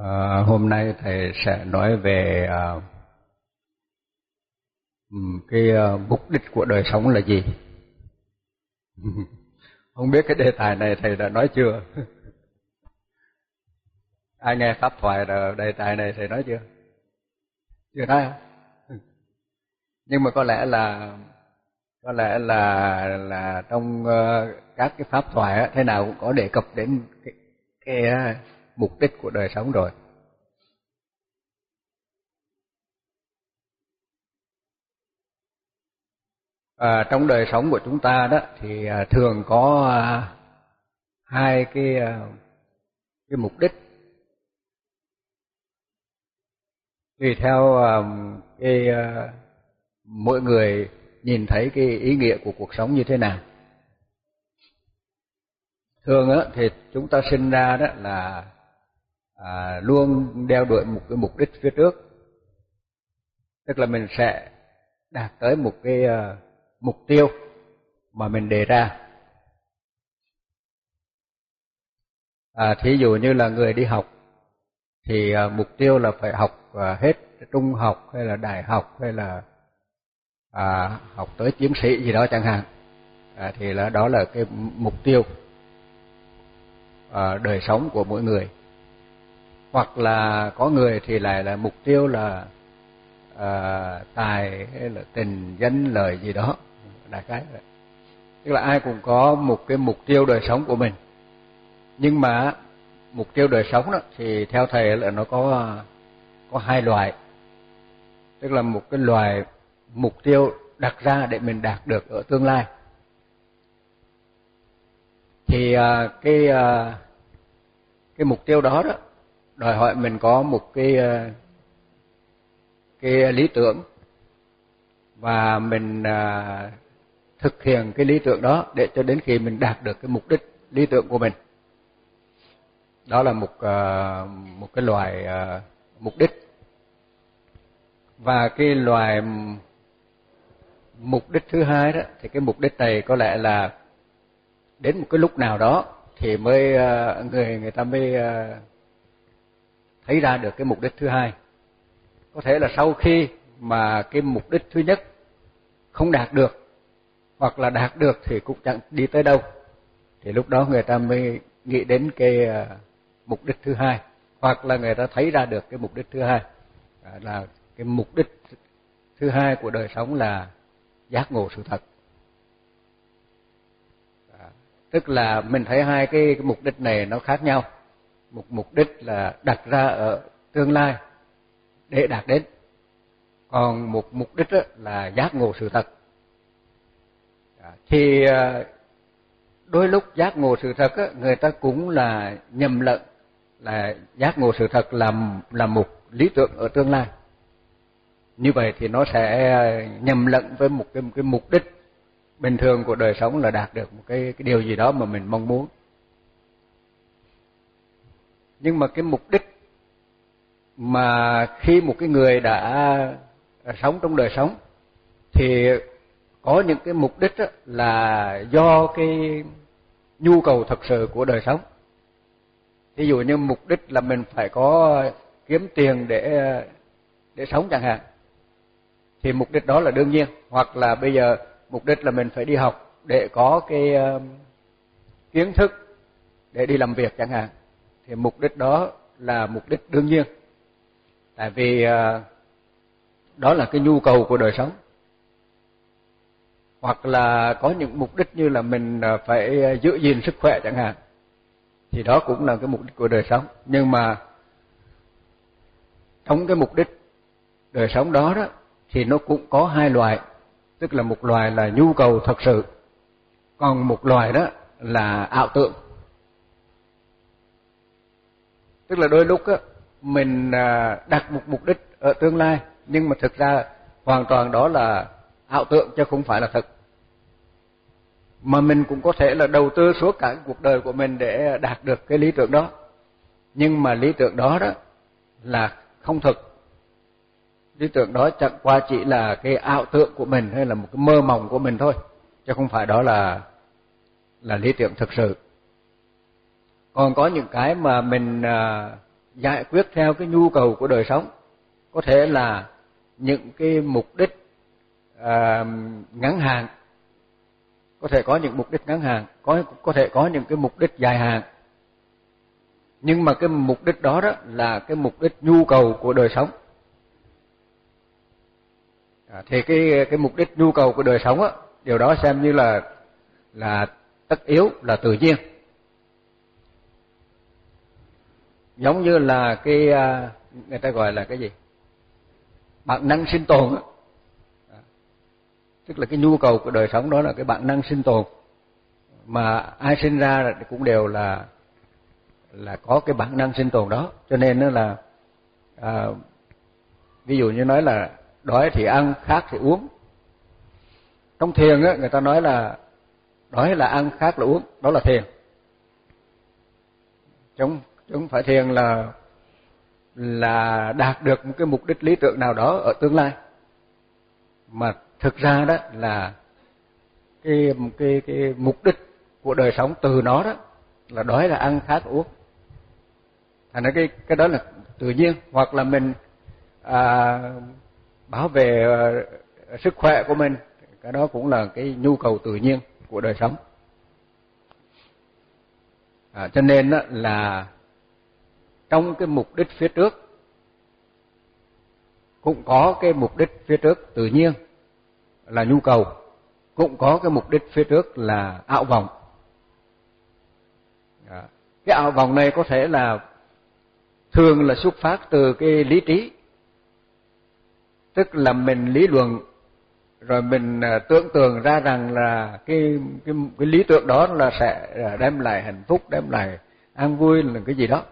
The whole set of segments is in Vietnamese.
À, hôm nay thầy sẽ nói về à, cái à, mục đích của đời sống là gì. Không biết cái đề tài này thầy đã nói chưa? Ai nghe pháp thoại là đề tài này thầy nói chưa? Chưa nói à? Nhưng mà có lẽ là có lẽ là là trong à, các cái pháp thoại thế nào cũng có đề cập đến cái, cái à, mục đích của đời sống rồi. À, trong đời sống của chúng ta đó thì à, thường có à, hai cái à, cái mục đích tùy theo à, cái à, mỗi người nhìn thấy cái ý nghĩa của cuộc sống như thế nào. Thường á thì chúng ta sinh ra đó là à, luôn đeo đuổi một cái mục đích phía trước. Tức là mình sẽ đạt tới một cái uh, mục tiêu mà mình đề ra. À, thí dụ như là người đi học thì uh, mục tiêu là phải học uh, hết trung học hay là đại học hay là à, học tới tiến sĩ gì đó chẳng hạn à, thì là đó là cái mục tiêu à, đời sống của mỗi người hoặc là có người thì lại là mục tiêu là à, tài hay là tình danh lợi gì đó. Đại cái vậy. Tức là ai cũng có một cái mục tiêu đời sống của mình. Nhưng mà mục tiêu đời sống đó thì theo thầy là nó có có hai loại. Tức là một cái loại mục tiêu đặt ra để mình đạt được ở tương lai. Thì à, cái à, cái mục tiêu đó đó đòi hỏi mình có một cái ờ, cái lý tưởng và mình ờ, thực hiện cái lý tưởng đó để cho đến khi mình đạt được cái mục đích, lý tưởng của mình. Đó là một ờ, một cái loài mục đích. Và cái loài mục đích thứ hai đó, thì cái mục đích này có lẽ là đến một cái lúc nào đó thì mới người người ta mới thấy ra được cái mục đích thứ hai. Có thể là sau khi mà cái mục đích thứ nhất không đạt được, hoặc là đạt được thì cũng chẳng đi tới đâu. Thì lúc đó người ta mới nghĩ đến cái à, mục đích thứ hai, hoặc là người ta thấy ra được cái mục đích thứ hai. À, là cái mục đích thứ hai của đời sống là giác ngộ sự thật. À, tức là mình thấy hai cái mục đích này nó khác nhau một mục đích là đặt ra ở tương lai để đạt đến. Còn một mục đích là giác ngộ sự thật. À, thì à, đôi lúc giác ngộ sự thật người ta cũng là nhầm lẫn là giác ngộ sự thật là là một lý tưởng ở tương lai. Như vậy thì nó sẽ nhầm lẫn với một cái, một cái mục đích bình thường của đời sống là đạt được một cái cái điều gì đó mà mình mong muốn nhưng mà cái mục đích mà khi một cái người đã à, sống trong đời sống thì có những cái mục đích là do cái nhu cầu thật sự của đời sống. Ví dụ như mục đích là mình phải có kiếm tiền để để sống chẳng hạn, thì mục đích đó là đương nhiên. Hoặc là bây giờ mục đích là mình phải đi học để có cái à, kiến thức để đi làm việc chẳng hạn thì mục đích đó là mục đích đương nhiên. Tại vì ờ, đó là cái nhu cầu của đời sống. Hoặc là có những mục đích như là mình ờ, phải ờ, giữ gìn sức khỏe chẳng hạn thì đó cũng là cái mục đích của đời sống. Nhưng mà trong cái mục đích đời sống đó đó thì nó cũng có hai loại, tức là một loại là nhu cầu thật sự, còn một loại đó là ảo tưởng. Tức là đôi lúc á, mình à, đặt một mục đích ở tương lai, nhưng mà thực ra hoàn toàn đó là ảo tưởng chứ không phải là thật. Mà mình cũng có thể là đầu tư suốt cả cuộc đời của mình để đạt được cái lý tưởng đó. Nhưng mà lý tưởng đó đó là không thực lý tưởng đó chẳng qua chỉ là cái ảo tưởng của mình hay là một cái mơ mộng của mình thôi, chứ không phải đó là là lý tưởng thực sự còn có những cái mà mình à, giải quyết theo cái nhu cầu của đời sống. Có thể là những cái mục đích à, ngắn hạn. Có thể có những mục đích ngắn hạn có có thể có những cái mục đích dài hạn. Nhưng mà cái mục đích đó đó là cái mục đích nhu cầu của đời sống. À, thì cái cái mục đích nhu cầu của đời sống á điều đó xem như là là tất yếu là tự nhiên. Giống như là cái à, người ta gọi là cái gì? Bản năng sinh tồn đó. tức là cái nhu cầu của đời sống đó là cái bản năng sinh tồn. Mà ai sinh ra cũng đều là là có cái bản năng sinh tồn đó. Cho nên nó là à, ví dụ như nói là đói thì ăn khát thì uống. Trong thiền á người ta nói là đói là ăn khát là uống. Đó là thiền. Trong chứ không phải thiền là là đạt được một cái mục đích lý tưởng nào đó ở tương lai. Mà thực ra đó là cái cái cái mục đích của đời sống từ nó đó là đói là ăn khát uống. Thành ra cái cái đó là tự nhiên. Hoặc là mình à, bảo vệ à, sức khỏe của mình cái đó cũng là cái nhu cầu tự nhiên của đời sống. À, cho nên đó là trong cái mục đích phía trước. Cũng có cái mục đích phía trước, tự nhiên là nhu cầu. Cũng có cái mục đích phía trước là ảo vọng. Dạ. Cái ảo vọng này có thể là thường là xuất phát từ cái lý trí. Tức là mình lý luận, rồi mình à, tưởng tượng ra rằng là cái cái cái lý tưởng đó là sẽ à, đem lại hạnh phúc, đem lại an vui, là cái gì đó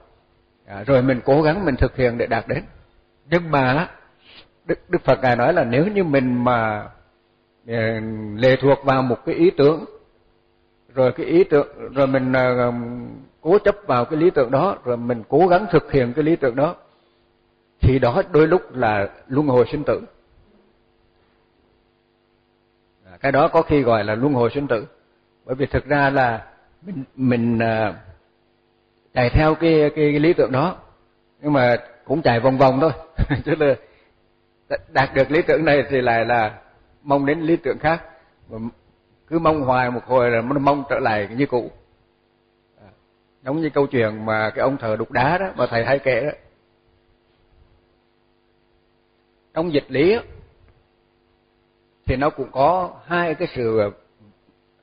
à, rồi mình cố gắng mình thực hiện để đạt đến. Nhưng mà đức đức phật ngài nói là nếu như mình mà ờ, lệ thuộc vào một cái ý tưởng rồi cái ý tưởng rồi mình ờ, cố chấp vào cái lý tưởng đó rồi mình cố gắng thực hiện cái lý tưởng đó thì đó đôi lúc là luân hồi sinh tử. À, cái đó có khi gọi là luân hồi sinh tử. Bởi vì thực ra là mình mình uh, chạy theo cái, cái cái lý tưởng đó. Nhưng mà cũng chạy vòng vòng thôi. Chứ là đạt được lý tưởng này thì lại là mong đến lý tưởng khác. Cứ mong hoài một hồi là mong trở lại như cũ. À, giống như câu chuyện mà cái ông thờ đục đá đó mà thầy hay kể đó. Trong dịch lý thì nó cũng có hai cái sự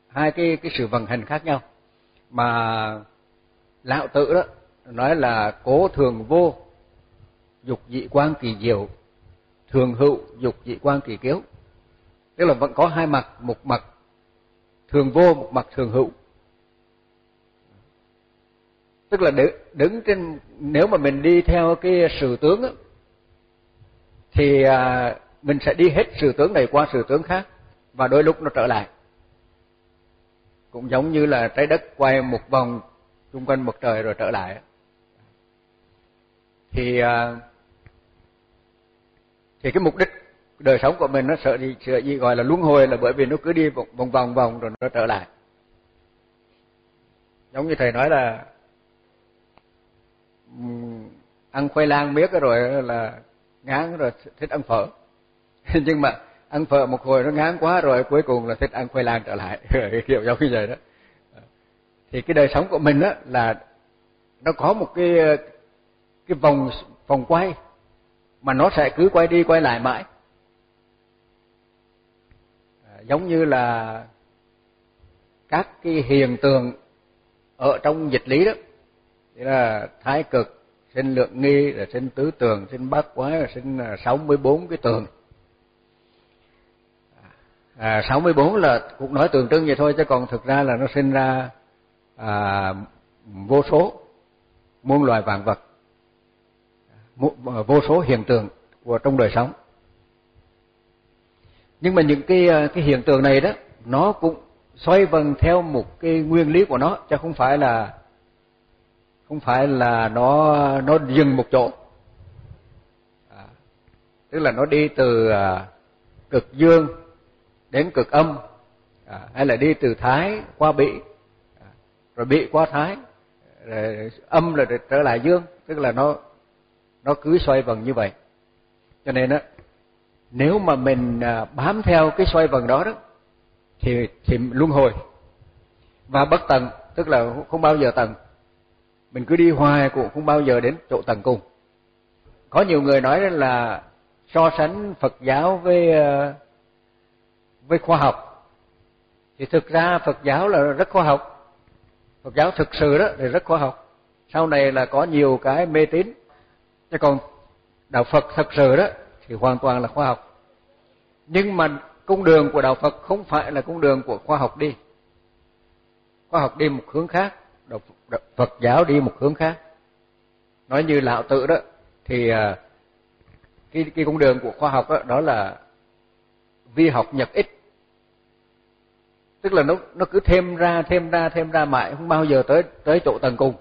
hai cái cái sự vận hành khác nhau. Mà lão tử đó nói là cố thường vô dục dị quan kỳ diệu. Thường hữu dục dị quan kỳ kiếu. Tức là vẫn có hai mặt một mặt thường vô một mặt thường hữu. Tức là đứng trên nếu mà mình đi theo cái sự tướng đó, thì à, mình sẽ đi hết sự tướng này qua sự tướng khác và đôi lúc nó trở lại. Cũng giống như là trái đất quay một vòng xung quanh mặt trời rồi trở lại. Thì à, thì cái mục đích đời sống của mình nó sợ gì sợ gì gọi là luân hồi là bởi vì nó cứ đi vòng vòng vòng, vòng rồi nó trở lại. Giống như thầy nói là ăn khoai lang miết rồi là ngán rồi thích ăn phở. Nhưng mà ăn phở một hồi nó ngán quá rồi cuối cùng là thích ăn khoai lang trở lại. Kiểu giống như vậy đó thì cái đời sống của mình á, là nó có một cái cái vòng vòng quay, mà nó sẽ cứ quay đi quay lại mãi. À, giống như là các cái hiện tượng ở trong dịch lý đó. Thì là thái cực, sinh lượng nghi là sinh tứ tường, sinh bát quái là sinh à, 64 bốn cái tường. À 64 là cũng nói tượng trưng vậy thôi, chứ còn thực ra là nó sinh ra à, vô số muôn loài vạn vật à, vô số hiện tượng của trong đời sống. Nhưng mà những cái à, cái hiện tượng này đó nó cũng xoay vần theo một cái nguyên lý của nó chứ không phải là không phải là nó nó dừng một chỗ. À, tức là nó đi từ à, cực dương đến cực âm à, hay là đi từ thái qua bỉ rồi bị qua thái, rồi âm là trở lại dương, tức là nó nó cứ xoay vần như vậy. Cho nên á, nếu mà mình à, bám theo cái xoay vần đó đó, thì thì luân hồi và bất tận, tức là không bao giờ tận. Mình cứ đi hoài cũng không bao giờ đến chỗ tận cùng. Có nhiều người nói là so sánh Phật giáo với à, với khoa học. Thì thực ra Phật giáo là rất khoa học. Phật giáo thực sự đó thì rất khoa học. Sau này là có nhiều cái mê tín. Chứ còn đạo Phật thật sự đó thì hoàn toàn là khoa học. Nhưng mà cung đường của đạo Phật không phải là cung đường của khoa học đi. Khoa học đi một hướng khác đạo Phật giáo đi một hướng khác. Nói như lão tự đó thì à, cái cái cung đường của khoa học đó, đó là vi học nhập ích tức là nó nó cứ thêm ra thêm ra thêm ra mãi không bao giờ tới tới chỗ tận cùng.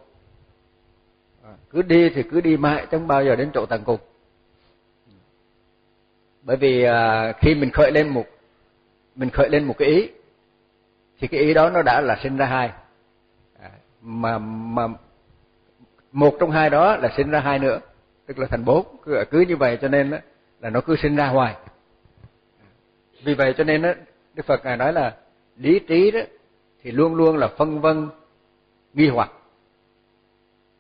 À, cứ đi thì cứ đi mãi chẳng bao giờ đến chỗ tận cùng. Bởi vì à, khi mình khởi lên một mình khởi lên một cái ý thì cái ý đó nó đã là sinh ra hai. À, mà mà một trong hai đó là sinh ra hai nữa tức là thành bốn. Cứ, cứ như vậy cho nên là nó cứ sinh ra hoài. Vì vậy cho nên đó, Đức Phật ngài nói là lý trí đó thì luôn luôn là phân vân nghi hoặc.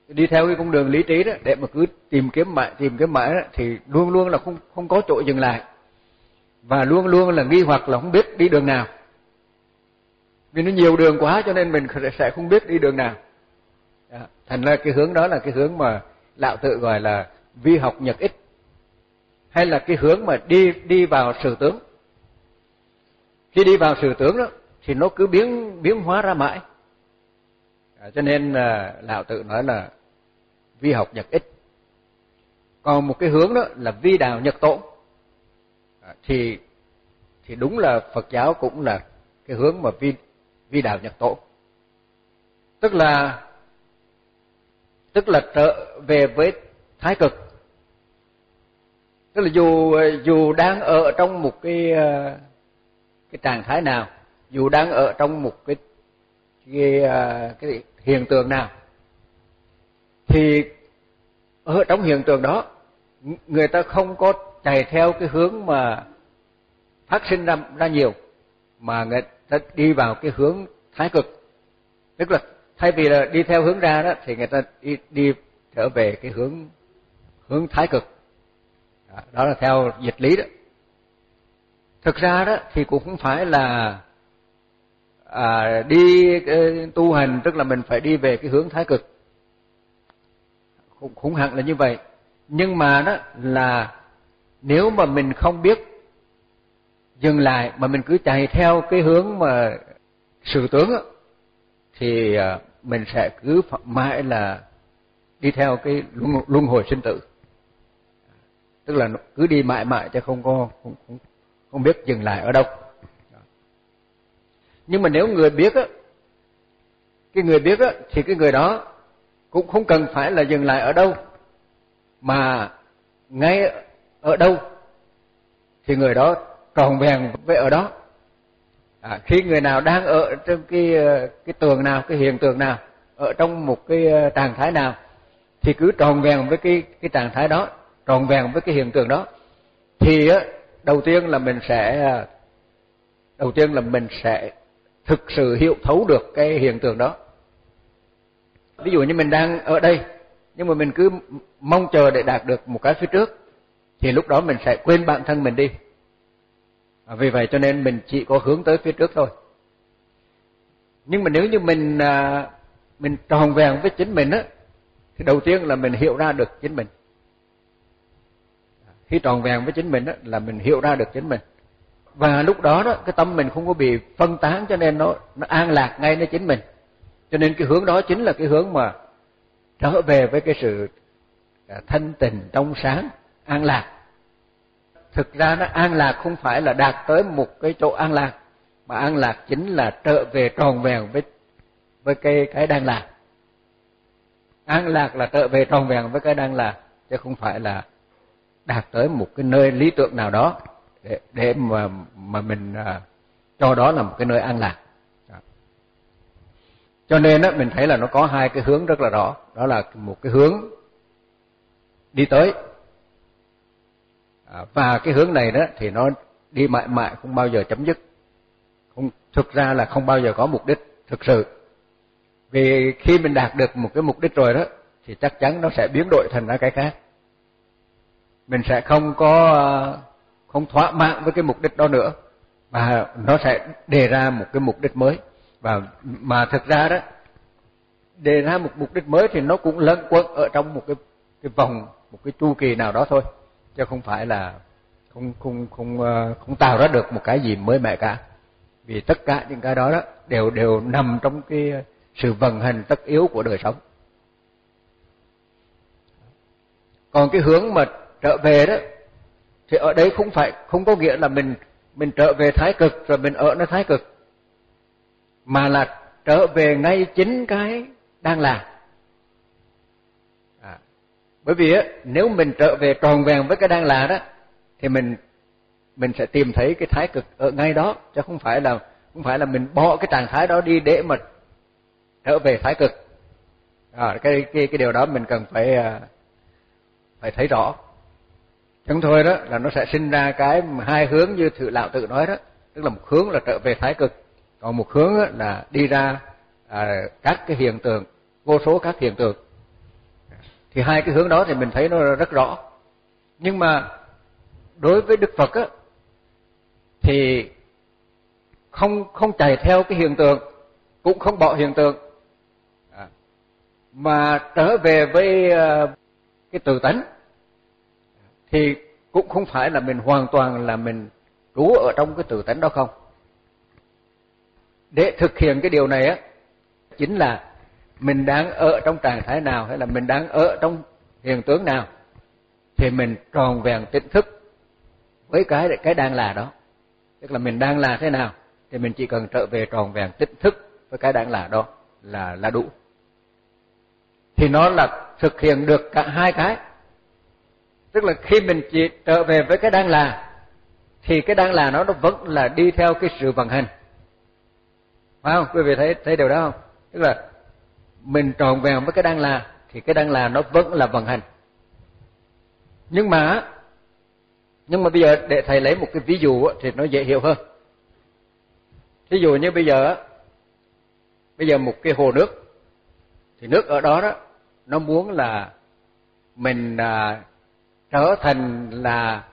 Đi theo cái con đường lý trí đó để mà cứ tìm kiếm mãi tìm kiếm mãi đó, thì luôn luôn là không không có chỗ dừng lại. Và luôn luôn là nghi hoặc là không biết đi đường nào. Vì nó nhiều đường quá cho nên mình sẽ không biết đi đường nào. Thành ra cái hướng đó là cái hướng mà lão tự gọi là vi học nhật ích hay là cái hướng mà đi đi vào sự tướng khi đi vào sự tướng đó thì nó cứ biến biến hóa ra mãi. À, cho nên là lão tự nói là vi học nhật ích còn một cái hướng đó là vi đạo nhật tổn. À, thì thì đúng là Phật giáo cũng là cái hướng mà vi vi đạo nhật tổ tức là tức là trở về với thái cực. Tức là dù dù đang ở trong một cái à, cái trạng thái nào dù đang ở trong một cái cái, à, cái hiện tượng nào thì ở trong hiện tượng đó người ta không có chạy theo cái hướng mà phát sinh ra ra nhiều mà người ta đi vào cái hướng thái cực. Tức là thay vì là đi theo hướng ra đó thì người ta đi đi trở về cái hướng hướng thái cực. Đó, đó là theo dịch lý đó. Thực ra đó thì cũng không phải là à, đi ờ, tu hành tức là mình phải đi về cái hướng thái cực. Khủng, khủng hẳn là như vậy. Nhưng mà đó là nếu mà mình không biết dừng lại mà mình cứ chạy theo cái hướng mà sự tướng đó, thì à, mình sẽ cứ mãi là đi theo cái luân, luân hồi sinh tử. Tức là cứ đi mãi mãi chứ không có không, không, không biết dừng lại ở đâu nhưng mà nếu người biết á cái người biết á thì cái người đó cũng không cần phải là dừng lại ở đâu mà ngay ở đâu thì người đó tròn vẹn với ở đó. À, khi người nào đang ở trong cái cái tường nào cái hiện tượng nào ở trong một cái ờ, trạng thái nào thì cứ tròn vẹn với cái cái trạng thái đó tròn vẹn với cái hiện tượng đó thì á đầu tiên là mình sẽ ờ, đầu tiên là mình sẽ thực sự hiểu thấu được cái hiện tượng đó. Ví dụ như mình đang ở đây, nhưng mà mình cứ mong chờ để đạt được một cái phía trước, thì lúc đó mình sẽ quên bản thân mình đi. À, vì vậy cho nên mình chỉ có hướng tới phía trước thôi. Nhưng mà nếu như mình à, mình tròn vẹn với chính mình á, thì đầu tiên là mình hiểu ra được chính mình. Khi tròn vẹn với chính mình á, là mình hiểu ra được chính mình và lúc đó đó, cái tâm mình không có bị phân tán cho nên nó nó an lạc ngay nơi chính mình. Cho nên cái hướng đó chính là cái hướng mà trở về với cái sự à, thanh tịnh, trong sáng, an lạc. Thực ra nó an lạc không phải là đạt tới một cái chỗ an lạc, mà an lạc chính là trở về tròn vẹn với với cái cái đang lạc. An lạc là trở về tròn vẹn với cái đang lạc, chứ không phải là đạt tới một cái nơi lý tưởng nào đó để để mà mà mình à, cho đó là một cái nơi an lạc. Cho nên á mình thấy là nó có hai cái hướng rất là rõ. Đó là một cái hướng đi tới. À, và cái hướng này đó thì nó đi mãi mãi không bao giờ chấm dứt. Không thực ra là không bao giờ có mục đích thực sự. Vì khi mình đạt được một cái mục đích rồi đó thì chắc chắn nó sẽ biến đổi thành ra cái khác. Mình sẽ không có à, không thỏa mãn với cái mục đích đó nữa. Và nó sẽ đề ra một cái mục đích mới. Và mà thực ra đó, đề ra một mục đích mới thì nó cũng lẫn quẩn ở trong một cái cái vòng, một cái chu kỳ nào đó thôi. Chứ không phải là không không không ờ, không tạo ra được một cái gì mới mẻ cả. Vì tất cả những cái đó đó đều đều nằm trong cái sự vận hành tất yếu của đời sống. Còn cái hướng mà trở về đó thì ở đây không phải không có nghĩa là mình mình trở về thái cực rồi mình ở nơi thái cực. Mà là trở về ngay chính cái đang là à, bởi vì á nếu mình trở về tròn vẹn với cái đang là đó thì mình mình sẽ tìm thấy cái thái cực ở ngay đó chứ không phải là không phải là mình bỏ cái trạng thái đó đi để mà trở về thái cực. À, cái cái cái điều đó mình cần phải à, phải thấy rõ chẳng thôi đó là nó sẽ sinh ra cái hai hướng như thử lão tự nói đó tức là một hướng là trở về thái cực. Còn một hướng là đi ra à, các cái hiện tượng vô số các hiện tượng. Thì hai cái hướng đó thì mình thấy nó rất rõ. Nhưng mà đối với đức phật á thì không không chạy theo cái hiện tượng cũng không bỏ hiện tượng. À, mà trở về với à, cái tự tánh thì cũng không phải là mình hoàn toàn là mình trú ở trong cái tự tánh đó không? Để thực hiện cái điều này á, chính là mình đang ở trong trạng thái nào hay là mình đang ở trong hiện tướng nào thì mình tròn vẹn tỉnh thức với cái cái đang là đó. Tức là mình đang là thế nào thì mình chỉ cần trở về tròn vẹn tỉnh thức với cái đang là đó là là đủ. Thì nó là thực hiện được cả hai cái tức là khi mình chỉ trở về với cái đang là, thì cái đang là nó nó vẫn là đi theo cái sự vận hành. Phải không? Quý vị thấy thấy điều đó không? Tức là mình tròn vẹn với cái đang là, thì cái đang là nó vẫn là vận hành. Nhưng mà nhưng mà bây giờ để thầy lấy một cái ví dụ thì nó dễ hiểu hơn. Ví dụ như bây giờ bây giờ một cái hồ nước, thì nước ở đó đó, nó muốn là mình à, trở thành là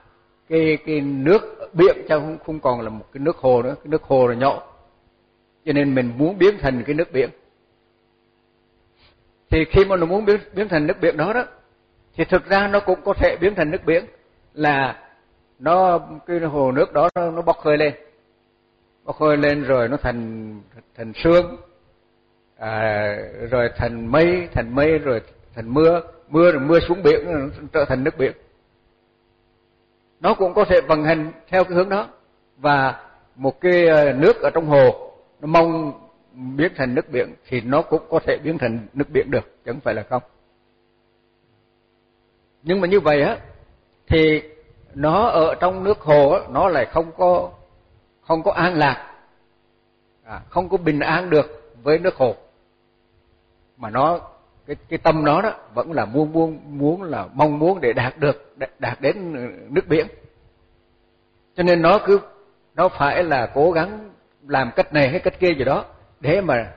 cái cái nước biển chứ không không còn là một cái nước hồ nữa cái nước hồ là nhỏ cho nên mình muốn biến thành cái nước biển. Thì khi mà nó muốn biến biến thành nước biển đó đó thì thực ra nó cũng có thể biến thành nước biển là nó cái hồ nước đó nó, nó bốc hơi lên. Bốc hơi lên rồi nó thành thành sương à, rồi thành mây thành mây rồi thành mưa. Mưa rồi mưa xuống biển nó trở thành nước biển nó cũng có thể vận hành theo cái hướng đó. Và một cái ờ, nước ở trong hồ nó mong biến thành nước biển thì nó cũng có thể biến thành nước biển được chứ không phải là không. Nhưng mà như vậy á thì nó ở trong nước hồ á, nó lại không có không có an lạc à, không có bình an được với nước hồ. Mà nó cái cái tâm nó đó vẫn là muốn muốn muốn là mong muốn để đạt được đạt đến nước biển. Cho nên nó cứ, nó phải là cố gắng làm cách này hay cách kia gì đó để mà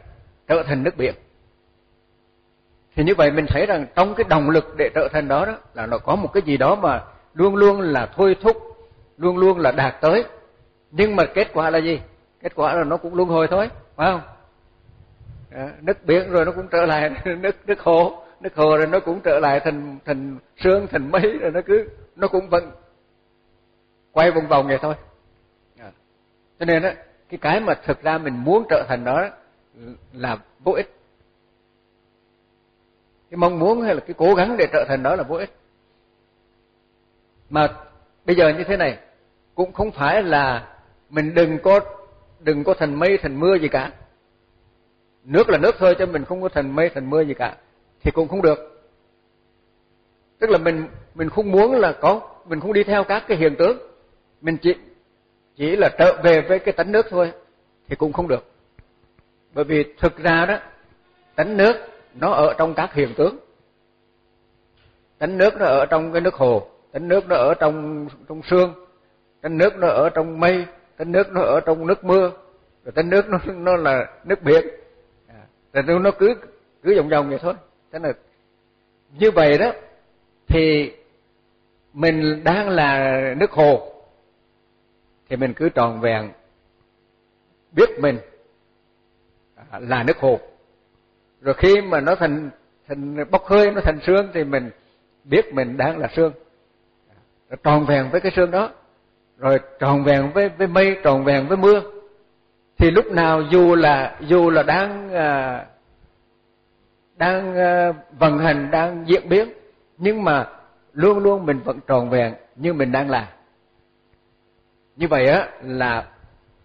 trở thành nước biển. Thì như vậy mình thấy rằng trong cái động lực để trở thành đó đó là nó có một cái gì đó mà luôn luôn là thôi thúc, luôn luôn là đạt tới. Nhưng mà kết quả là gì? Kết quả là nó cũng luân hồi thôi, phải không? Ờ, à, nước biển rồi nó cũng trở lại nước nước hồ. Nước hồ rồi nó cũng trở lại thành thành sương thành mây rồi nó cứ nó cũng vẫn quay vòng vòng vậy thôi. À. cho nên á cái cái mà thực ra mình muốn trở thành đó là vô ích. Cái mong muốn hay là cái cố gắng để trở thành đó là vô ích. Mà bây giờ như thế này cũng không phải là mình đừng có đừng có thành mây thành mưa gì cả nước là nước thôi cho mình không có thành mây thành mưa gì cả. Thì cũng không được. Tức là mình mình không muốn là có, mình không đi theo các cái hiện tướng mình chỉ chỉ là trở về với cái tánh nước thôi, thì cũng không được. Bởi vì thực ra đó, tánh nước nó ở trong các hiện tướng tánh nước nó ở trong cái nước hồ, tánh nước nó ở trong trong sương, tánh nước nó ở trong mây, tánh nước nó ở trong nước mưa, rồi tánh nước nó nó là nước biển là rồi nó cứ cứ vòng vòng vậy thôi. Thế là như vậy đó, thì mình đang là nước hồ, thì mình cứ tròn vẹn biết mình à, là nước hồ. Rồi khi mà nó thành thành bốc hơi, nó thành sương thì mình biết mình đang là sương. Rồi tròn vẹn với cái sương đó, rồi tròn vẹn với với mây, tròn vẹn với mưa thì lúc nào dù là dù là đang à, đang à, vận hành đang diễn biến nhưng mà luôn luôn mình vẫn tròn vẹn như mình đang là như vậy á là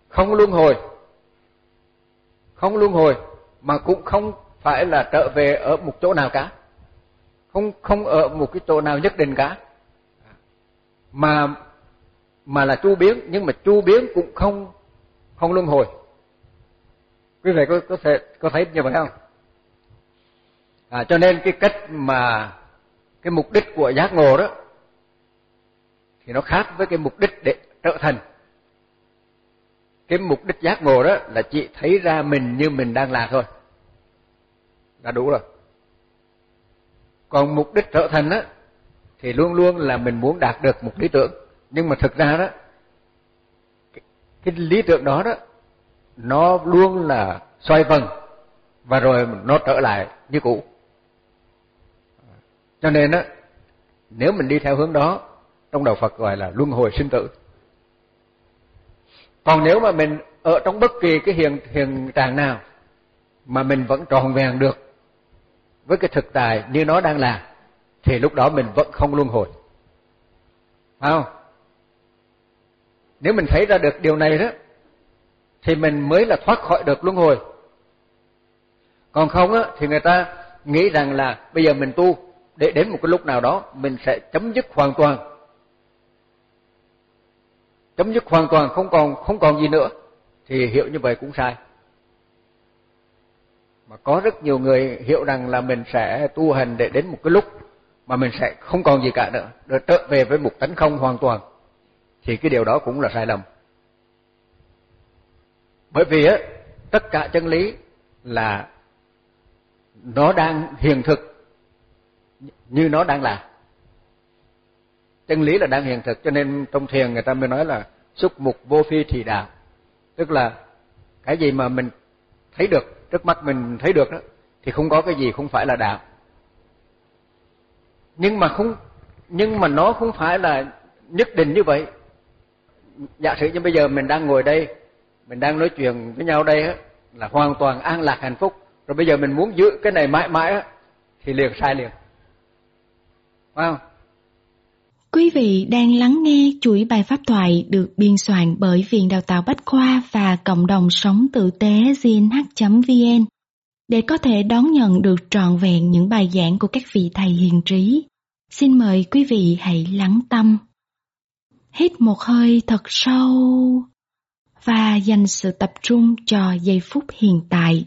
không luân hồi. Không luân hồi mà cũng không phải là trở về ở một chỗ nào cả. Không không ở một cái chỗ nào nhất định cả. Mà mà là chu biến nhưng mà chu biến cũng không không luân hồi quý vị có có thể có thấy như vậy không? À, cho nên cái cách mà cái mục đích của giác ngộ đó thì nó khác với cái mục đích để trở thành. Cái mục đích giác ngộ đó là chỉ thấy ra mình như mình đang là thôi. Là đủ rồi. Còn mục đích trở thành đó thì luôn luôn là mình muốn đạt được một lý tưởng. Nhưng mà thực ra đó cái, cái lý tưởng đó đó nó luôn là xoay vần và rồi nó trở lại như cũ cho nên á, nếu mình đi theo hướng đó, trong đạo Phật gọi là luân hồi sinh tử còn nếu mà mình ở trong bất kỳ cái hiện hiện trạng nào mà mình vẫn tròn vẹn được với cái thực tại như nó đang là, thì lúc đó mình vẫn không luân hồi. Phải không? Nếu mình thấy ra được điều này đó thì mình mới là thoát khỏi được luân hồi. Còn không á thì người ta nghĩ rằng là bây giờ mình tu để đến một cái lúc nào đó mình sẽ chấm dứt hoàn toàn. Chấm dứt hoàn toàn không còn không còn gì nữa thì hiểu như vậy cũng sai mà có rất nhiều người hiểu rằng là mình sẽ tu hành để đến một cái lúc mà mình sẽ không còn gì cả nữa, được trở về với một tánh không hoàn toàn. Thì cái điều đó cũng là sai lầm. Bởi vì á, tất cả chân lý là nó đang hiện thực như nó đang là. Chân lý là đang hiện thực, cho nên trong thiền người ta mới nói là xúc mục vô phi thì đạo. Tức là cái gì mà mình thấy được, trước mắt mình thấy được đó, thì không có cái gì không phải là đạo nhưng mà không, nhưng mà nó không phải là nhất định như vậy giả sử như bây giờ mình đang ngồi đây mình đang nói chuyện với nhau đây á, là hoàn toàn an lạc hạnh phúc rồi bây giờ mình muốn giữ cái này mãi mãi á, thì liền sai liền phải không Quý vị đang lắng nghe chuỗi bài pháp thoại được biên soạn bởi Viện Đào tạo Bách Khoa và Cộng đồng Sống Tử tế gnh.vn để có thể đón nhận được trọn vẹn những bài giảng của các vị thầy hiền trí. Xin mời quý vị hãy lắng tâm. Hít một hơi thật sâu và dành sự tập trung cho giây phút hiện tại.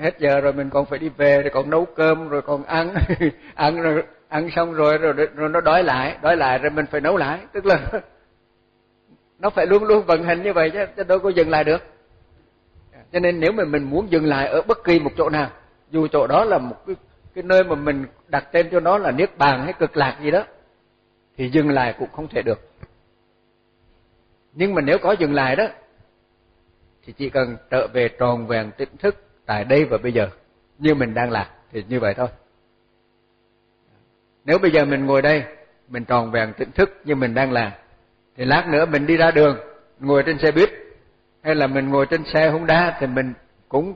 hết giờ rồi mình còn phải đi về rồi còn nấu cơm rồi còn ăn. Ăn rồi ăn xong rồi, rồi rồi nó đói lại đói lại rồi mình phải nấu lại. Tức là nó phải luôn luôn vận hành như vậy chứ, chứ đâu có dừng lại được cho nên nếu mà mình muốn dừng lại ở bất kỳ một chỗ nào, dù chỗ đó là một cái cái nơi mà mình đặt tên cho nó là niết bàn hay cực lạc gì đó, thì dừng lại cũng không thể được. Nhưng mà nếu có dừng lại đó, thì chỉ cần trở về tròn vẹn tỉnh thức tại đây và bây giờ, như mình đang làm, thì như vậy thôi. Nếu bây giờ mình ngồi đây, mình tròn vẹn tỉnh thức như mình đang làm, thì lát nữa mình đi ra đường, ngồi trên xe buýt hay là mình ngồi trên xe Honda thì mình cũng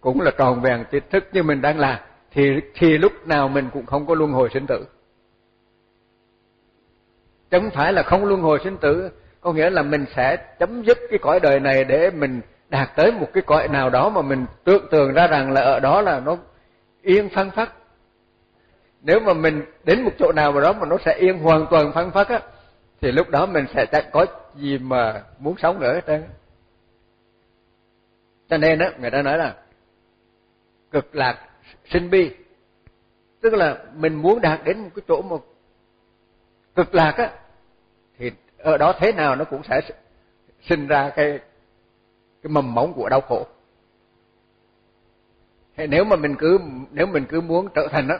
cũng là tròn vẹn tri thức như mình đang làm. Thì thì lúc nào mình cũng không có luân hồi sinh tử. Chứ không phải là không luân hồi sinh tử. Có nghĩa là mình sẽ chấm dứt cái cõi đời này để mình đạt tới một cái cõi nào đó mà mình tưởng tượng ra rằng là ở đó là nó yên phăng phắc. Nếu mà mình đến một chỗ nào mà đó mà nó sẽ yên hoàn toàn phăng phắc á, thì lúc đó mình sẽ chẳng có gì mà muốn sống nữa hết trơn cho nên á người ta nói là cực lạc sinh bi. Tức là mình muốn đạt đến một cái chỗ một cực lạc á, thì ở đó thế nào nó cũng sẽ sinh ra cái cái mầm mống của đau khổ. Hay nếu mà mình cứ, nếu mình cứ muốn trở thành đó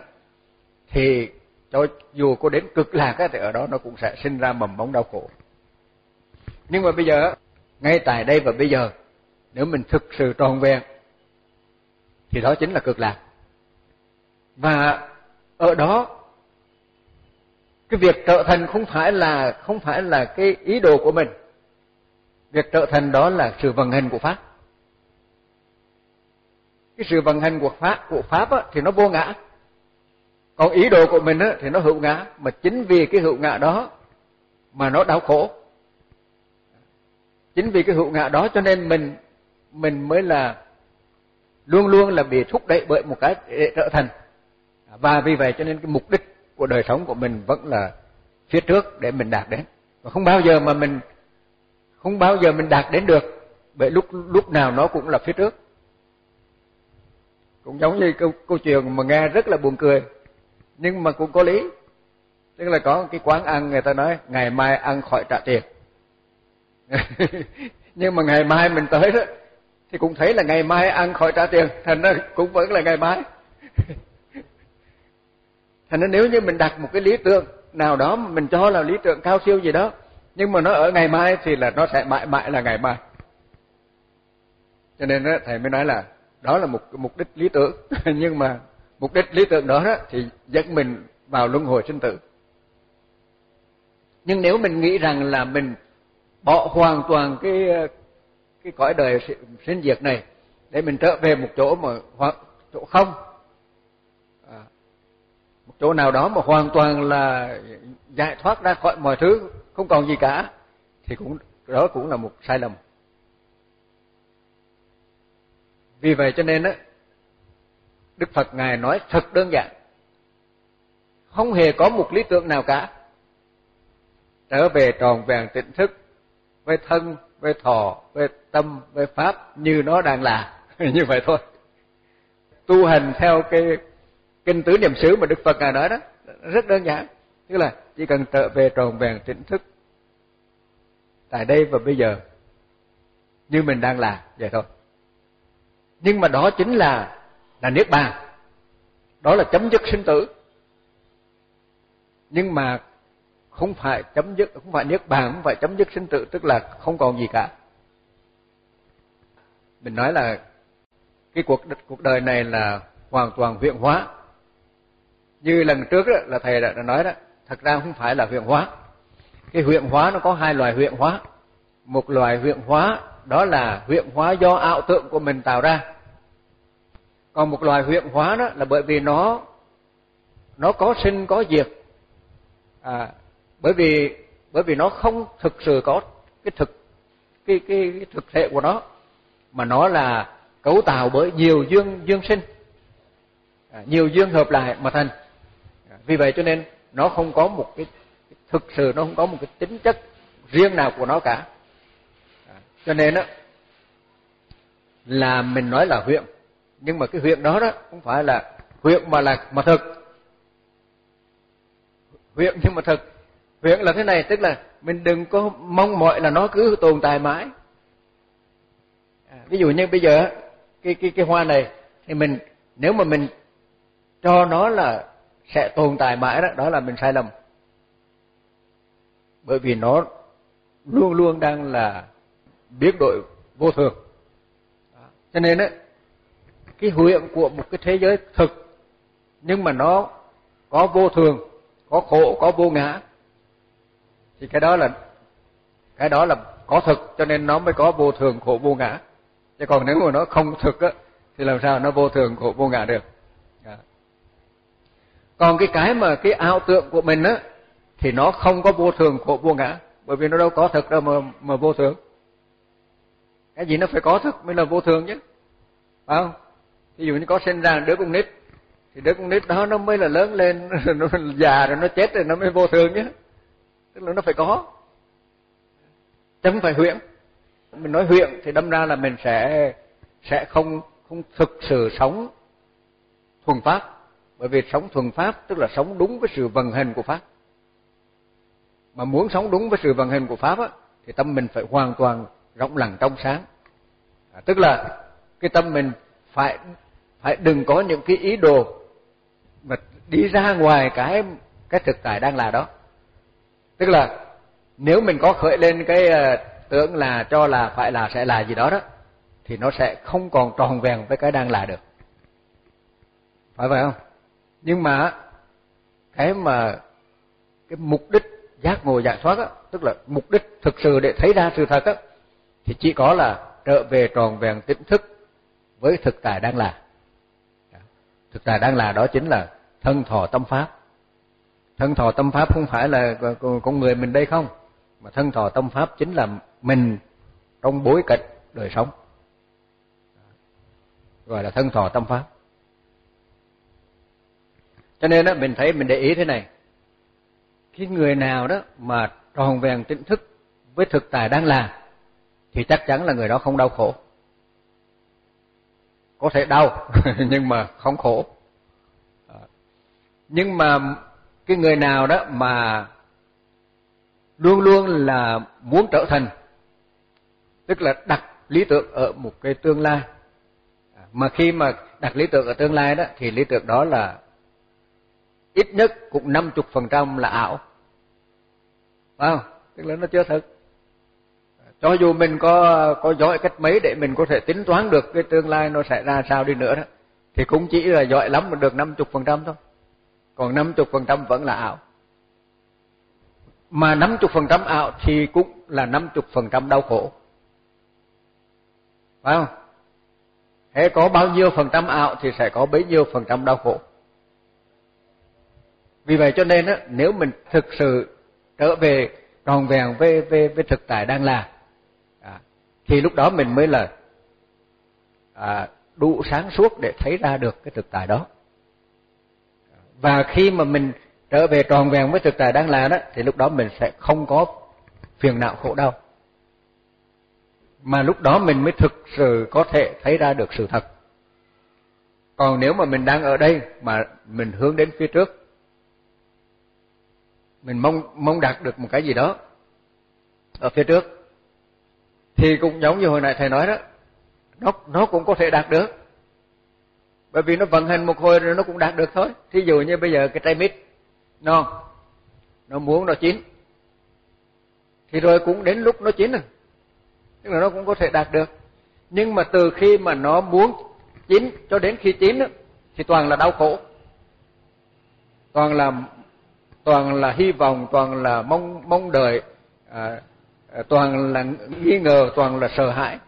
thì cho dù có đến cực lạc á, thì ở đó nó cũng sẽ sinh ra mầm mống đau khổ. Nhưng mà bây giờ ngay tại đây và bây giờ nếu mình thực sự tròn vẹn thì đó chính là cực lạc. Và ở đó cái việc trở thành không phải là không phải là cái ý đồ của mình. Việc trở thành đó là sự vận hành của pháp. Cái sự vận hành của pháp của pháp á, thì nó vô ngã. Còn ý đồ của mình á, thì nó hữu ngã. Mà chính vì cái hữu ngã đó mà nó đau khổ. Chính vì cái hữu ngã đó cho nên mình mình mới là luôn luôn là bị thúc đẩy bởi một cái để trở thành. Và vì vậy cho nên cái mục đích của đời sống của mình vẫn là phía trước để mình đạt đến. Và không bao giờ mà mình, không bao giờ mình đạt đến được, bởi lúc lúc nào nó cũng là phía trước. Cũng giống như câu câu chuyện mà nghe rất là buồn cười, nhưng mà cũng có lý. Tức là có cái quán ăn người ta nói, ngày mai ăn khỏi trả tiền. Nhưng mà ngày mai mình tới đó thì cũng thấy là ngày mai ăn khỏi trả tiền thành ra cũng vẫn là ngày mai. Thành ra nếu như mình đặt một cái lý tưởng nào đó mình cho là lý tưởng cao siêu gì đó nhưng mà nó ở ngày mai thì là nó sẽ mãi mãi là ngày mai. Cho nên đó, thầy mới nói là đó là một mục đích lý tưởng. Nhưng mà mục đích lý tưởng đó, đó thì dẫn mình vào luân hồi sinh tử. Nhưng nếu mình nghĩ rằng là mình bỏ hoàn toàn cái cái cõi đời sinh diệt này để mình trở về một chỗ mà chỗ không. À, một chỗ nào đó mà hoàn toàn là giải thoát ra khỏi mọi thứ không còn gì cả thì cũng đó cũng là một sai lầm. Vì vậy cho nên á Đức Phật ngài nói thật đơn giản. Không hề có một lý tưởng nào cả. Trở về tròn vẹn tỉnh thức với thân với thọ với tâm với pháp như nó đang là. Như vậy thôi. Tu hành theo cái kinh tứ niệm xứ mà Đức Phật ngài nói đó, rất đơn giản. Tức là chỉ cần trở về tròn vẹn tỉnh thức tại đây và bây giờ, như mình đang là, vậy thôi. Nhưng mà đó chính là là niết bàn. Đó là chấm dứt sinh tử. Nhưng mà không phải chấm dứt, không phải niết bàn, không phải chấm dứt sinh tử, tức là không còn gì cả mình nói là cái cuộc cuộc đời này là hoàn toàn huyện hóa. Như lần trước đó, là thầy đã nói đó thật ra không phải là huyện hóa. Cái huyện hóa nó có hai loại huyện hóa. Một loại huyện hóa đó là huyện hóa do ảo tượng của mình tạo ra. Còn một loại huyện hóa đó là bởi vì nó nó có sinh có diệt. À, bởi vì bởi vì nó không thực sự có cái thực cái cái, cái thực thể của nó mà nó là cấu tạo bởi nhiều dương dương sinh. À, nhiều dương hợp lại mà thành. À, vì vậy cho nên nó không có một cái, thực sự nó không có một cái tính chất riêng nào của nó cả. À, cho nên á, là mình nói là huyện, nhưng mà cái huyện đó đó không phải là huyện mà là mà thực. Huyện nhưng mà thực. Huyện là thế này, tức là mình đừng có mong mỏi là nó cứ tồn tại mãi à, ví dụ như bây giờ cái cái cái hoa này thì mình nếu mà mình cho nó là sẽ tồn tại mãi đó đó là mình sai lầm. Bởi vì nó luôn luôn đang là biến đổi vô thường. Cho nên đó, cái huyện của một cái thế giới thực nhưng mà nó có vô thường có khổ có vô ngã thì cái đó là cái đó là có thực cho nên nó mới có vô thường khổ vô ngã chứ còn nếu mà nó không thực á, thì làm sao? Nó vô thường khổ vô ngã được. À. còn cái cái mà cái ảo tượng của mình á, thì nó không có vô thường khổ vô ngã, bởi vì nó đâu có thực đâu mà mà vô thường. Cái gì nó phải có thực mới là vô thường chứ. Phải không? Ví dụ như có sinh ra đứa con nít, thì đứa con nít đó nó mới là lớn lên nó già rồi nó chết rồi nó mới vô thường chứ. Tức là nó phải có. Chứ không phải huyễn mình nói huyện thì đâm ra là mình sẽ sẽ không không thực sự sống thuần pháp. Bởi vì sống thuần pháp tức là sống đúng với sự vận hành của pháp. Mà muốn sống đúng với sự vận hành của pháp á thì tâm mình phải hoàn toàn rộng lặng trong sáng. À, tức là cái tâm mình phải phải đừng có những cái ý đồ mà đi ra ngoài cái cái thực tại đang là đó. Tức là nếu mình có khởi lên cái uh, tưởng là cho là phải là sẽ là gì đó đó, thì nó sẽ không còn tròn vẹn với cái đang là được. Phải vậy không? Nhưng mà cái mà cái mục đích giác ngộ giải thoát á, tức là mục đích thực sự để thấy ra sự thật á, thì chỉ có là trở về tròn vẹn tỉnh thức với thực tại đang là. Thực tại đang là đó chính là thân thọ tâm pháp. Thân thọ tâm pháp không phải là con người mình đây không, mà thân thọ tâm pháp chính là mình trong bối cảnh đời sống. Gọi là thân thọ tâm pháp. Cho nên đó mình thấy, mình để ý thế này. Cái người nào đó mà tròn vẹn tỉnh thức với thực tại đang là thì chắc chắn là người đó không đau khổ. Có thể đau, nhưng mà không khổ. À, nhưng mà cái người nào đó mà luôn luôn là muốn trở thành tức là đặt lý tưởng ở một cái tương lai à, mà khi mà đặt lý tưởng ở tương lai đó, thì lý tưởng đó là ít nhất cũng 50% là ảo. Phải không? Tức là nó chưa thực. À, cho dù mình có có giỏi cách mấy để mình có thể tính toán được cái tương lai nó sẽ ra sao đi nữa đó, thì cũng chỉ là giỏi lắm mà được 50% thôi. Còn 50% vẫn là ảo. Mà 50% ảo thì cũng là 50% đau khổ. Phải không? Thế có bao nhiêu phần trăm ảo thì sẽ có bấy nhiêu phần trăm đau khổ. Vì vậy cho nên á, nếu mình thực sự trở về tròn vẹn với với với thực tại đang là à, thì lúc đó mình mới là à, đủ sáng suốt để thấy ra được cái thực tại đó. Và khi mà mình trở về tròn vẹn với thực tại đang là đó thì lúc đó mình sẽ không có phiền não khổ đau. Mà lúc đó mình mới thực sự có thể thấy ra được sự thật. Còn nếu mà mình đang ở đây mà mình hướng đến phía trước, mình mong mong đạt được một cái gì đó ở phía trước, thì cũng giống như hồi nãy thầy nói đó, nó nó cũng có thể đạt được. Bởi vì nó vận hành một hồi rồi nó cũng đạt được thôi. Thí dụ như bây giờ cái trái mít, non, nó muốn nó chín, thì rồi cũng đến lúc nó chín rồi tức là nó cũng có thể đạt được. Nhưng mà từ khi mà nó muốn chín cho đến khi chín thì toàn là đau khổ. Toàn là toàn là hy vọng toàn là mong mong đợi à, à toàn là nghi ngờ toàn là sợ hãi.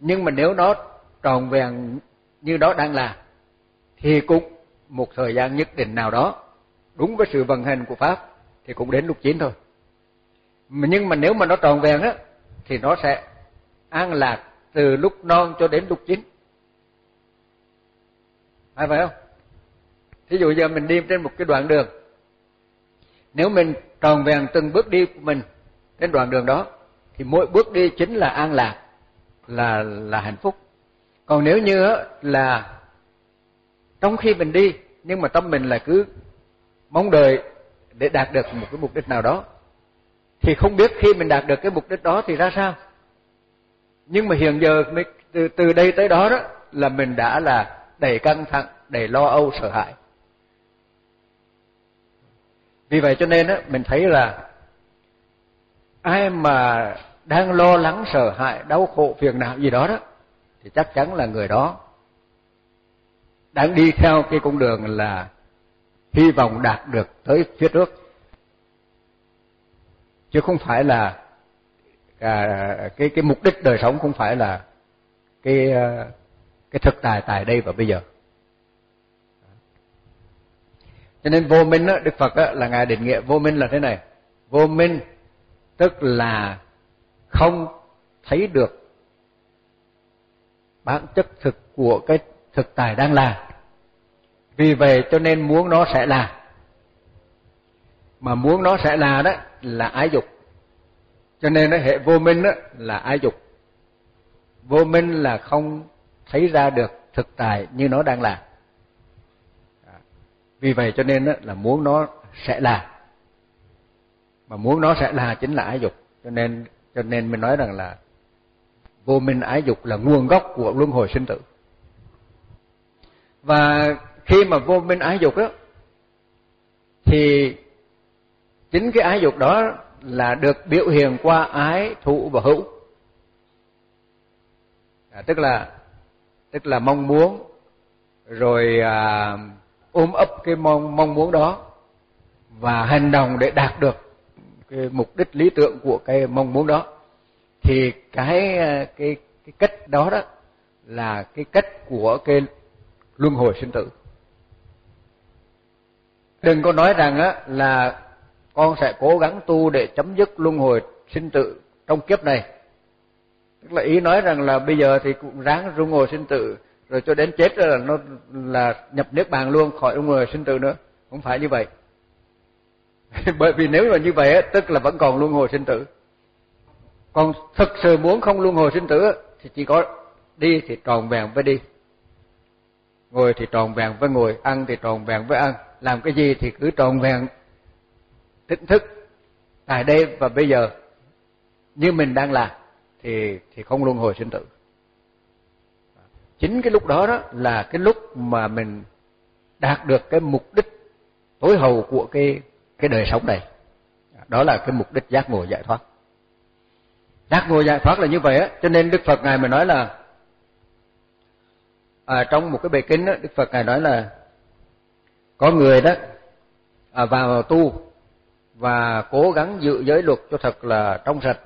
Nhưng mà nếu nó tròn vẹn như đó đang là thì cũng một thời gian nhất định nào đó đúng với sự vận hành của pháp thì cũng đến lúc chín thôi nhưng mà nếu mà nó tròn vẹn á thì nó sẽ an lạc từ lúc non cho đến lúc chín phải phải không Thí dụ giờ mình đi trên một cái đoạn đường. Nếu mình tròn vẹn từng bước đi của mình trên đoạn đường đó thì mỗi bước đi chính là an lạc, là là hạnh phúc. Còn nếu như là trong khi mình đi nhưng mà tâm mình là cứ mong đợi để đạt được một cái mục đích nào đó thì không biết khi mình đạt được cái mục đích đó thì ra sao. Nhưng mà hiện giờ từ từ đây tới đó đó là mình đã là đầy căng thẳng, đầy lo âu sợ hãi. Vì vậy cho nên á mình thấy là ai mà đang lo lắng sợ hãi, đau khổ phiền não gì đó đó thì chắc chắn là người đó đang đi theo cái con đường là hy vọng đạt được tới phía trước chứ không phải là à, cái cái mục đích đời sống không phải là cái à, cái thực tại tại đây và bây giờ cho nên vô minh đó, Đức Phật đó, là ngài định nghĩa vô minh là thế này. Vô minh tức là không thấy được bản chất thực của cái thực tại đang là. Vì vậy cho nên muốn nó sẽ là. Mà muốn nó sẽ là đó, là ái dục. Cho nên nó hệ vô minh đó, là ái dục. Vô minh là không thấy ra được thực tại như nó đang là. Vì vậy cho nên đó, là muốn nó sẽ là. Mà muốn nó sẽ là chính là ái dục. Cho nên cho nên mình nói rằng là vô minh ái dục là nguồn gốc của luân hồi sinh tử. Và khi mà vô minh ái dục đó, thì chính cái ái dục đó là được biểu hiện qua ái thụ và hữu. À, tức là tức là mong muốn rồi à, ôm ấp cái mong mong muốn đó và hành động để đạt được cái mục đích lý tưởng của cái mong muốn đó thì cái à, cái cái cách đó đó là cái cách của cái luân hồi sinh tử đừng có nói rằng á là con sẽ cố gắng tu để chấm dứt luân hồi sinh tử trong kiếp này. Tức là ý nói rằng là bây giờ thì cũng ráng luân hồi sinh tử, rồi cho đến chết là nó là nhập niết bàn luôn, khỏi luân hồi sinh tử nữa. Không phải như vậy. Bởi vì nếu mà như vậy tức là vẫn còn luân hồi sinh tử. Còn thực sự muốn không luân hồi sinh tử thì chỉ có đi thì tròn vẹn với đi. Ngồi thì tròn vẹn với ngồi, ăn thì tròn vẹn với ăn. Làm cái gì thì cứ tròn vẹn tỉnh thức tại đây và bây giờ. Như mình đang làm thì thì không luân hồi sinh tử. Chính cái lúc đó đó là cái lúc mà mình đạt được cái mục đích tối hậu của cái cái đời sống này. Đó là cái mục đích giác ngộ giải thoát. Giác ngộ giải thoát là như vậy á cho nên đức phật ngài mới nói là à, trong một cái bài kinh đó, đức phật ngài nói là có người đó à, vào tu và cố gắng giữ giới luật cho thật là trong sạch.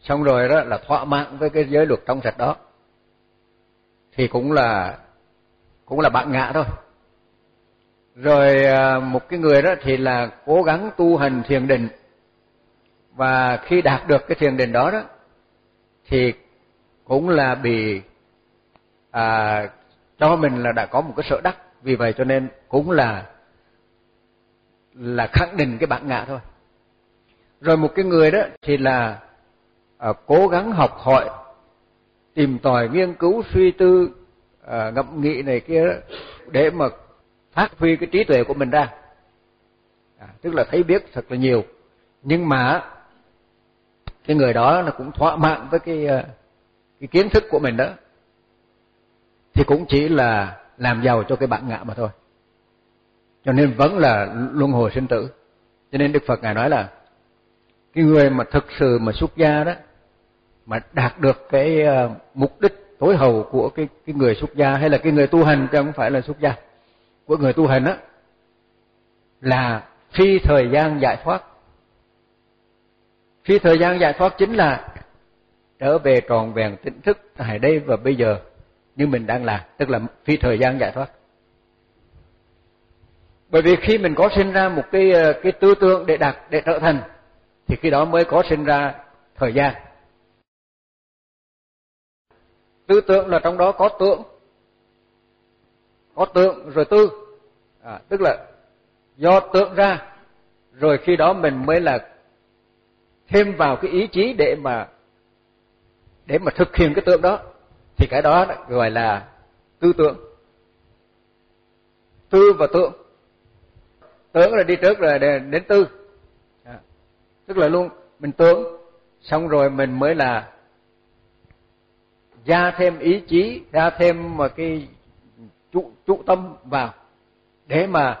Xong rồi đó là thỏa mãn với cái giới luật trong sạch đó. Thì cũng là cũng là bạn ngạ thôi. Rồi à, một cái người đó thì là cố gắng tu hành thiền định. Và khi đạt được cái thiền định đó đó thì cũng là bị à, cho mình là đã có một cái sở đắc. Vì vậy cho nên cũng là là khẳng định cái bản ngã thôi. Rồi một cái người đó thì là à, cố gắng học hỏi tìm tòi nghiên cứu suy tư à, ngẫm nghĩ này kia đó, để mà phát huy cái trí tuệ của mình ra. À, tức là thấy biết thật là nhiều. Nhưng mà cái người đó nó cũng thỏa mãn với cái à, cái kiến thức của mình đó thì cũng chỉ là làm giàu cho cái bản ngã mà thôi cho nên vẫn là luân hồi sinh tử. Cho nên đức phật ngài nói là, cái người mà thực sự mà xuất gia đó, mà đạt được cái ờ, mục đích tối hậu của cái cái người xuất gia hay là cái người tu hành, chứ không phải là xuất gia, của người tu hành á là phi thời gian giải thoát. Phi thời gian giải thoát chính là trở về tròn vẹn tỉnh thức tại đây và bây giờ như mình đang làm, tức là phi thời gian giải thoát bởi vì khi mình có sinh ra một cái ờ, cái tư tưởng để đạt để trở thành thì khi đó mới có sinh ra thời gian. Tư tưởng là trong đó có tưởng có tưởng rồi tư. À, tức là do tưởng ra rồi khi đó mình mới là thêm vào cái ý chí để mà để mà thực hiện cái tưởng đó thì cái đó gọi là tư tưởng. Tư và tưởng tưởng là đi trước rồi đến tư. À, tức là luôn mình tưởng xong rồi mình mới là gia thêm ý chí ra thêm mà cái trụ trụ tâm vào để mà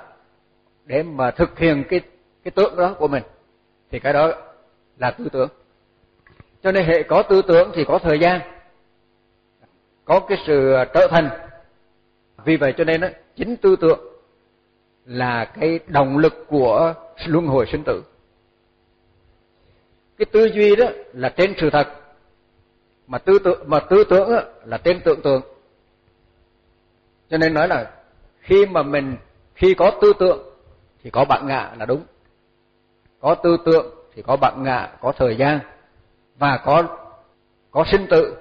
để mà thực hiện cái cái tưởng đó của mình. Thì cái đó là tư tưởng. Cho nên hệ có tư tưởng thì có thời gian có cái sự trở thành. Vì vậy cho nên đó, chính tư tưởng là cái động lực của luân hồi sinh tử. Cái tư duy đó là trên sự thật, mà tư tưởng, mà tư tưởng là trên tưởng tượng. Cho nên nói là khi mà mình, khi có tư tưởng thì có bạn ngạ là đúng. Có tư tưởng thì có bạn ngạ có thời gian và có có sinh tử.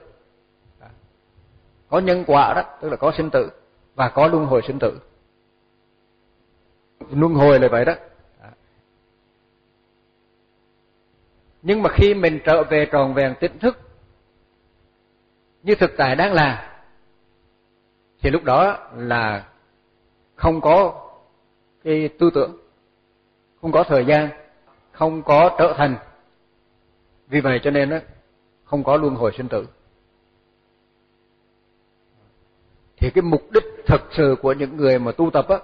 Có nhân quả đó, tức là có sinh tử và có luân hồi sinh tử luân hồi là vậy đó. Nhưng mà khi mình trở về tròn vẹn tỉnh thức như thực tại đang là thì lúc đó là không có cái tư tưởng không có thời gian không có trở thành. Vì vậy cho nên đó, không có luân hồi sinh tử. Thì cái mục đích thực sự của những người mà tu tập á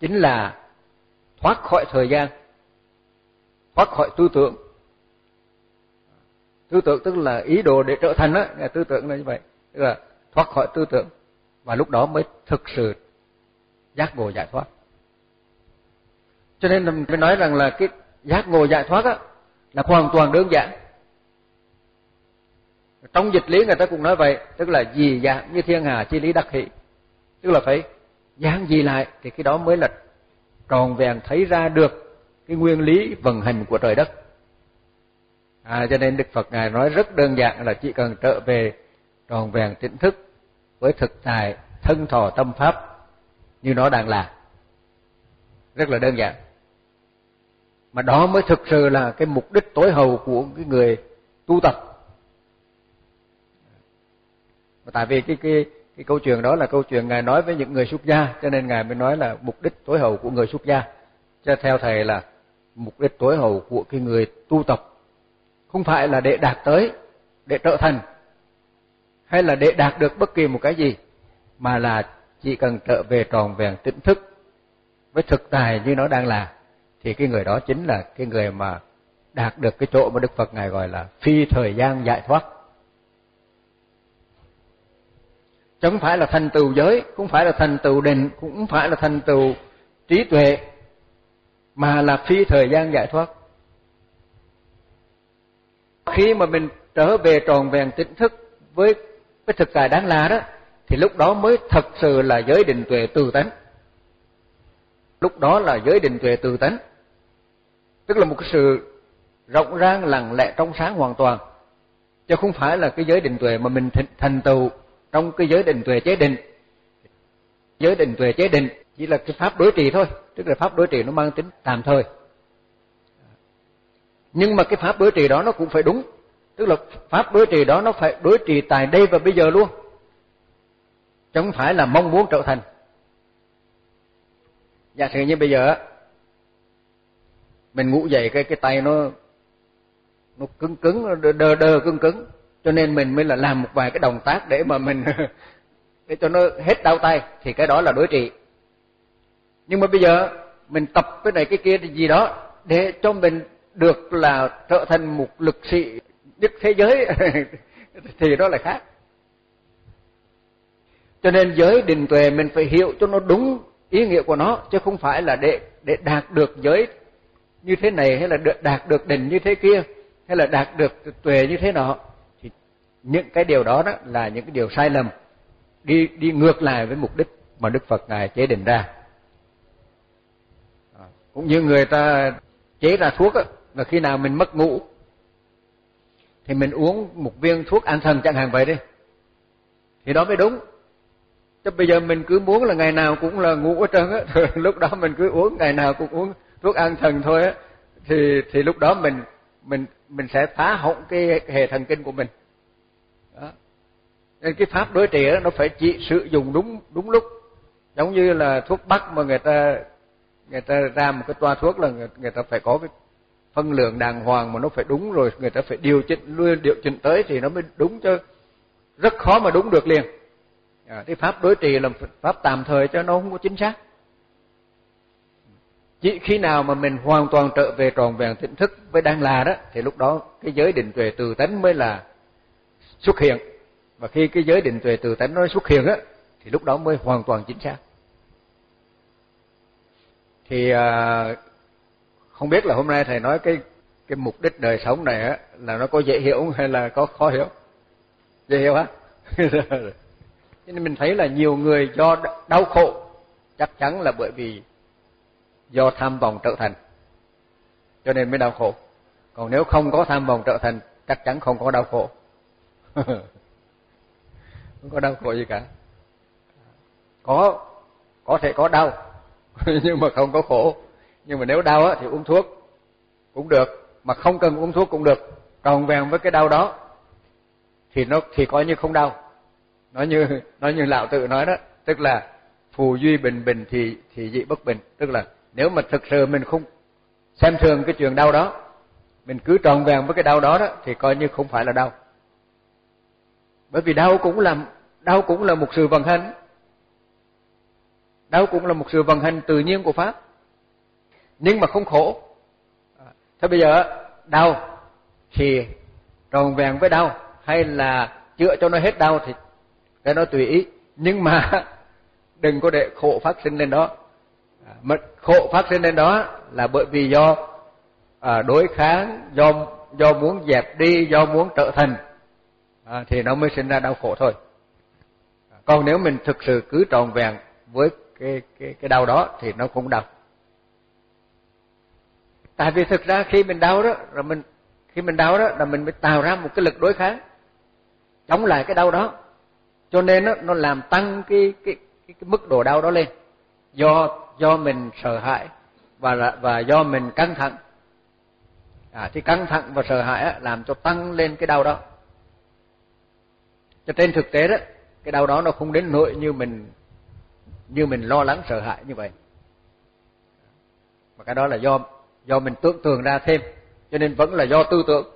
chính là thoát khỏi thời gian, thoát khỏi tư tưởng. Tư tưởng tức là ý đồ để trở thành á tư tưởng là như vậy. Tức là thoát khỏi tư tưởng và lúc đó mới thực sự giác ngộ giải thoát. Cho nên mình mới nói rằng là cái giác ngộ giải thoát á, là hoàn toàn đơn giản. Trong dịch lý người ta cũng nói vậy, tức là gì dạng như thiên hà chi lý đắc hỷ. Tức là phải giảng gì lại thì cái đó mới là tròn vẹn thấy ra được cái nguyên lý vận hành của trời đất. À cho nên đức phật ngài nói rất đơn giản là chỉ cần trở về tròn vẹn tỉnh thức với thực tại thân thọ tâm pháp như nó đang là. Rất là đơn giản. Mà đó mới thực sự là cái mục đích tối hậu của cái người tu tập. Tại vì cái cái cái câu chuyện đó là câu chuyện ngài nói với những người xuất gia, cho nên ngài mới nói là mục đích tối hậu của người xuất gia cho theo thầy là mục đích tối hậu của cái người tu tập không phải là để đạt tới, để trở thành, hay là để đạt được bất kỳ một cái gì, mà là chỉ cần trở về tròn vẹn tỉnh thức với thực tài như nó đang là, thì cái người đó chính là cái người mà đạt được cái chỗ mà Đức Phật ngài gọi là phi thời gian giải thoát. Chứ không phải là thành tựu giới, cũng phải là thành tựu định, cũng phải là thành tựu trí tuệ mà là phi thời gian giải thoát. Khi mà mình trở về tròn vẹn tỉnh thức với cái thực tại đáng là đó thì lúc đó mới thật sự là giới định tuệ từ tánh. Lúc đó là giới định tuệ từ tánh tức là một cái sự rộng rang lặng lẽ trong sáng hoàn toàn chứ không phải là cái giới định tuệ mà mình thành tựu trong cái giới định tuệ chế định, giới định tuệ chế định chỉ là cái pháp đối trị thôi, tức là pháp đối trị nó mang tính tạm thời. Nhưng mà cái pháp đối trị đó nó cũng phải đúng, tức là pháp đối trị đó nó phải đối trị tại đây và bây giờ luôn. Chứ không phải là mong muốn trở thành. Giả sử như bây giờ mình ngủ dậy cái cái tay nó nó cứng cứng nó đơ đơ cứng cứng cho nên mình mới là làm một vài cái động tác để mà mình để cho nó hết đau tay, thì cái đó là đối trị. Nhưng mà bây giờ mình tập cái này cái kia thì gì đó, để cho mình được là trở thành một lực sĩ nhất thế giới thì đó là khác. Cho nên giới định tuệ mình phải hiểu cho nó đúng ý nghĩa của nó, chứ không phải là để để đạt được giới như thế này, hay là đạt được định như thế kia, hay là đạt được tuệ như thế nọ những cái điều đó đó là những cái điều sai lầm. Đi đi ngược lại với mục đích mà Đức Phật ngài chế định ra. À, cũng như người ta chế ra thuốc đó, là khi nào mình mất ngủ thì mình uống một viên thuốc an thần chẳng hạn vậy đi thì đó mới đúng. Chứ bây giờ mình cứ muốn là ngày nào cũng là ngủ ở trơn á lúc đó mình cứ uống ngày nào cũng uống thuốc an thần thôi á thì thì lúc đó mình mình mình sẽ phá hỏng cái hệ thần kinh của mình nên cái pháp đối trị đó nó phải chỉ sử dụng đúng đúng lúc. Giống như là thuốc bắc mà người ta người ta ra một cái toa thuốc là người, người ta phải có cái phân lượng đàng hoàng mà nó phải đúng rồi người ta phải điều chỉnh luôn điều chỉnh tới thì nó mới đúng chứ rất khó mà đúng được liền. À, cái pháp đối trị là pháp tạm thời cho nó không có chính xác. Chỉ khi nào mà mình hoàn toàn trở về tròn vẹn tỉnh thức với đang là đó thì lúc đó cái giới định tuệ từ tánh mới là xuất hiện và khi cái giới định tuệ từ tánh nó xuất hiện á thì lúc đó mới hoàn toàn chính xác. Thì à, không biết là hôm nay thầy nói cái cái mục đích đời sống này á là nó có dễ hiểu hay là có khó hiểu? Dễ hiểu hả? Cho nên mình thấy là nhiều người do đau khổ chắc chắn là bởi vì do tham vọng trở thành. Cho nên mới đau khổ. Còn nếu không có tham vọng trở thành chắc chắn không có đau khổ. không có đau khổ gì cả. Có có thể có đau, nhưng mà không có khổ. Nhưng mà nếu đau thì uống thuốc cũng được, mà không cần uống thuốc cũng được. Còn vẹn với cái đau đó, thì nó, thì coi như không đau. Nó như nó như lão tự nói đó, tức là phù duy bình bình thì thì dị bất bình. Tức là nếu mà thực sự mình không xem thường cái chuyện đau đó, mình cứ tròn vẹn với cái đau đó đó, thì coi như không phải là đau bởi vì đau cũng là, đau cũng là một sự vận hành. Đau cũng là một sự vận hành tự nhiên của pháp. Nhưng mà không khổ. À, Thế bây giờ, đau thì tròn vẹn với đau. Hay là chữa cho nó hết đau thì cái nó tùy ý. Nhưng mà đừng có để khổ phát sinh lên đó. À, mà khổ phát sinh lên đó là bởi vì do à, đối kháng, do do muốn dẹp đi, do muốn trở thành à, thì nó mới sinh ra đau khổ thôi. Còn nếu mình thực sự cứ tròn vẹn với cái cái cái đau đó thì nó không đau. Tại vì thực ra khi mình đau đó rồi mình khi mình đau đó là mình mới tạo ra một cái lực đối kháng chống lại cái đau đó. Cho nên nó nó làm tăng cái cái cái, cái mức độ đau đó lên. Do do mình sợ hãi và và do mình căng thẳng. À thì căng thẳng và sợ hãi á, làm cho tăng lên cái đau đó cho trên thực tế đó cái đau đó nó không đến nỗi như mình như mình lo lắng sợ hãi như vậy. Mà cái đó là do do mình tưởng tượng ra thêm cho nên vẫn là do tư tưởng.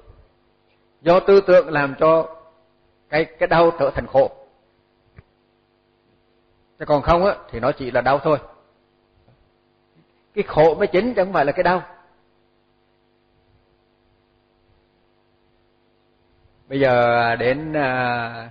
Do tư tưởng làm cho cái cái đau trở thành khổ. Chứ còn không á thì nó chỉ là đau thôi. Cái khổ mới chính chứ không phải là cái đau. Bây giờ đến à,